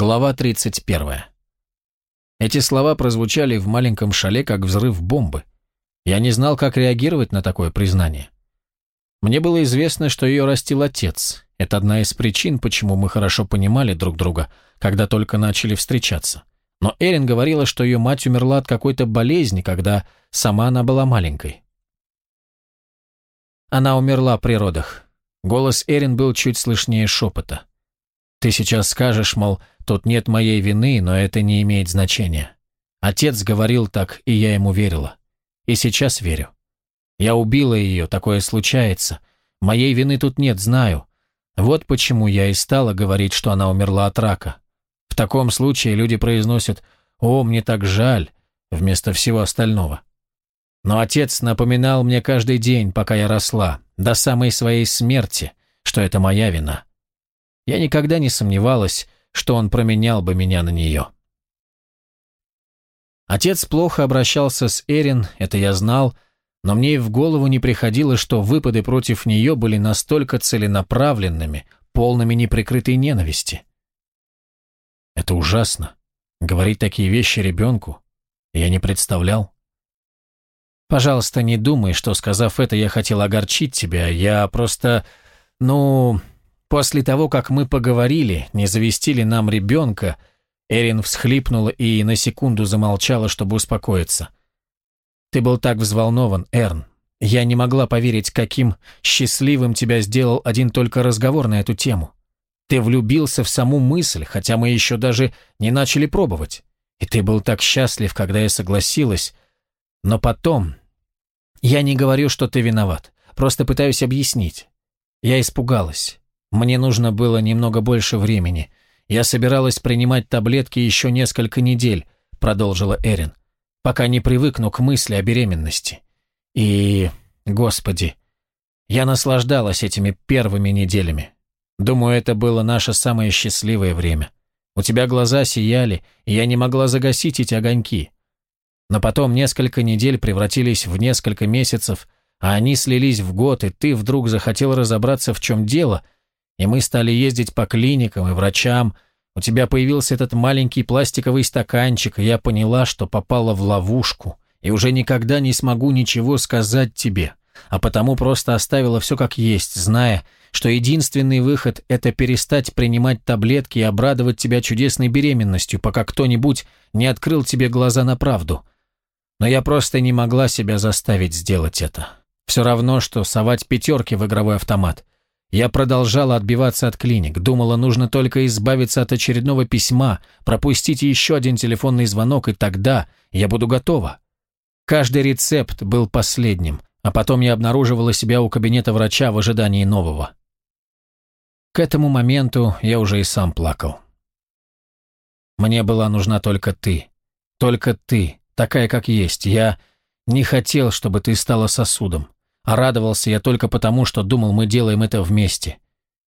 Глава 31. Эти слова прозвучали в маленьком шале, как взрыв бомбы. Я не знал, как реагировать на такое признание. Мне было известно, что ее растил отец. Это одна из причин, почему мы хорошо понимали друг друга, когда только начали встречаться. Но Эрин говорила, что ее мать умерла от какой-то болезни, когда сама она была маленькой. Она умерла при родах. Голос Эрин был чуть слышнее шепота. Ты сейчас скажешь, мол, тут нет моей вины, но это не имеет значения. Отец говорил так, и я ему верила. И сейчас верю. Я убила ее, такое случается. Моей вины тут нет, знаю. Вот почему я и стала говорить, что она умерла от рака. В таком случае люди произносят «О, мне так жаль», вместо всего остального. Но отец напоминал мне каждый день, пока я росла, до самой своей смерти, что это моя вина. Я никогда не сомневалась, что он променял бы меня на нее. Отец плохо обращался с Эрин, это я знал, но мне и в голову не приходило, что выпады против нее были настолько целенаправленными, полными неприкрытой ненависти. Это ужасно. Говорить такие вещи ребенку. Я не представлял. Пожалуйста, не думай, что, сказав это, я хотел огорчить тебя. Я просто... Ну, После того, как мы поговорили, не завестили нам ребенка, Эрин всхлипнула и на секунду замолчала, чтобы успокоиться. «Ты был так взволнован, Эрн. Я не могла поверить, каким счастливым тебя сделал один только разговор на эту тему. Ты влюбился в саму мысль, хотя мы еще даже не начали пробовать. И ты был так счастлив, когда я согласилась. Но потом... Я не говорю, что ты виноват. Просто пытаюсь объяснить. Я испугалась. Мне нужно было немного больше времени. Я собиралась принимать таблетки еще несколько недель, продолжила Эрин, пока не привыкну к мысли о беременности. И, господи, я наслаждалась этими первыми неделями. Думаю, это было наше самое счастливое время. У тебя глаза сияли, и я не могла загасить эти огоньки. Но потом несколько недель превратились в несколько месяцев, а они слились в год, и ты вдруг захотел разобраться, в чем дело — и мы стали ездить по клиникам и врачам. У тебя появился этот маленький пластиковый стаканчик, и я поняла, что попала в ловушку, и уже никогда не смогу ничего сказать тебе, а потому просто оставила все как есть, зная, что единственный выход – это перестать принимать таблетки и обрадовать тебя чудесной беременностью, пока кто-нибудь не открыл тебе глаза на правду. Но я просто не могла себя заставить сделать это. Все равно, что совать пятерки в игровой автомат. Я продолжала отбиваться от клиник, думала, нужно только избавиться от очередного письма, пропустить еще один телефонный звонок, и тогда я буду готова. Каждый рецепт был последним, а потом я обнаруживала себя у кабинета врача в ожидании нового. К этому моменту я уже и сам плакал. Мне была нужна только ты. Только ты, такая, как есть. Я не хотел, чтобы ты стала сосудом. А радовался я только потому, что думал, мы делаем это вместе.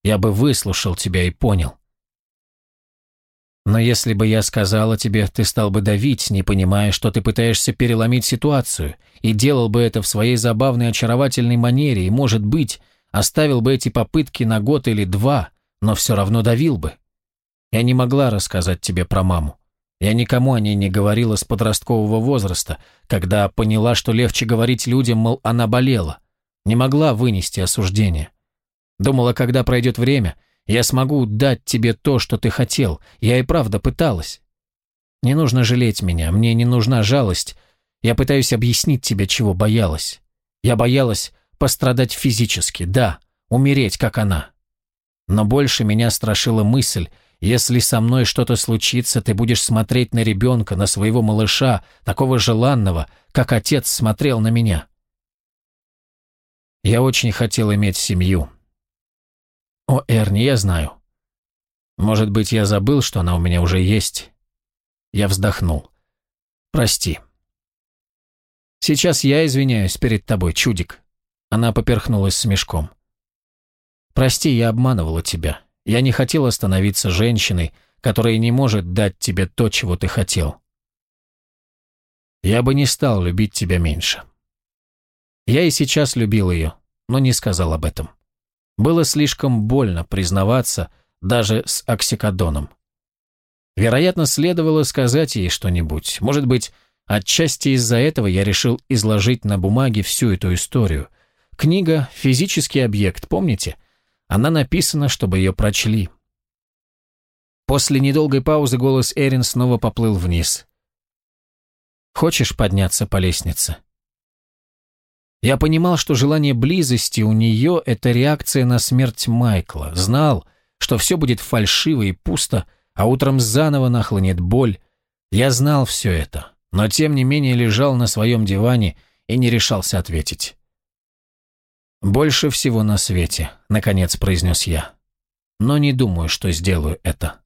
Я бы выслушал тебя и понял. Но если бы я сказала тебе, ты стал бы давить, не понимая, что ты пытаешься переломить ситуацию, и делал бы это в своей забавной очаровательной манере, и, может быть, оставил бы эти попытки на год или два, но все равно давил бы. Я не могла рассказать тебе про маму. Я никому о ней не говорила с подросткового возраста, когда поняла, что легче говорить людям, мол, она болела. Не могла вынести осуждения. Думала, когда пройдет время, я смогу дать тебе то, что ты хотел. Я и правда пыталась. Не нужно жалеть меня, мне не нужна жалость. Я пытаюсь объяснить тебе, чего боялась. Я боялась пострадать физически, да, умереть, как она. Но больше меня страшила мысль, если со мной что-то случится, ты будешь смотреть на ребенка, на своего малыша, такого желанного, как отец смотрел на меня. Я очень хотел иметь семью. О, Эрни, я знаю. Может быть, я забыл, что она у меня уже есть. Я вздохнул. Прости. Сейчас я извиняюсь перед тобой, чудик. Она поперхнулась смешком. Прости, я обманывала тебя. Я не хотела становиться женщиной, которая не может дать тебе то, чего ты хотел. Я бы не стал любить тебя меньше. Я и сейчас любил ее, но не сказал об этом. Было слишком больно признаваться даже с оксикодоном. Вероятно, следовало сказать ей что-нибудь. Может быть, отчасти из-за этого я решил изложить на бумаге всю эту историю. Книга «Физический объект», помните? Она написана, чтобы ее прочли. После недолгой паузы голос Эрин снова поплыл вниз. «Хочешь подняться по лестнице?» Я понимал, что желание близости у нее – это реакция на смерть Майкла. Знал, что все будет фальшиво и пусто, а утром заново нахлынет боль. Я знал все это, но тем не менее лежал на своем диване и не решался ответить. «Больше всего на свете», — наконец произнес я. «Но не думаю, что сделаю это».